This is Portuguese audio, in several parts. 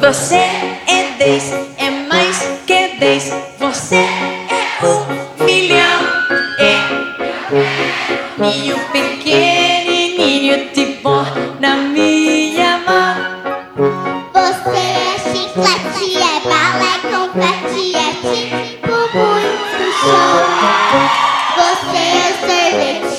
Você é dez, é mais que dez. Você é um milhão. É ninho pequenininho de pó na minha mão. Você é chiclete, é bala, é confete, é tipo muito show. Você é sorvete,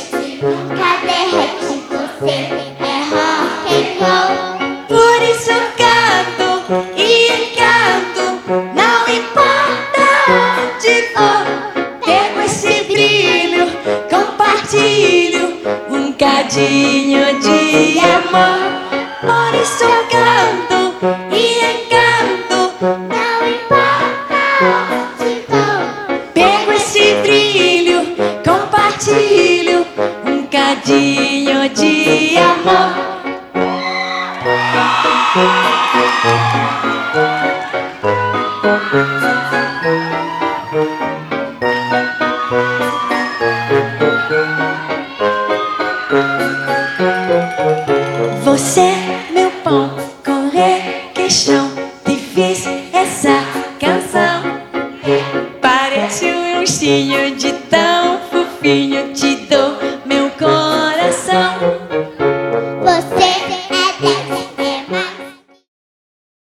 compartilho um cadinho de amor. Por isso eu canto e encanto, Não importa onde for. pego esse brilho, compartilho um cadinho de amor. Você, meu pão, correr, queixão, fiz essa canção. Parece um ursinho de tão fofinho,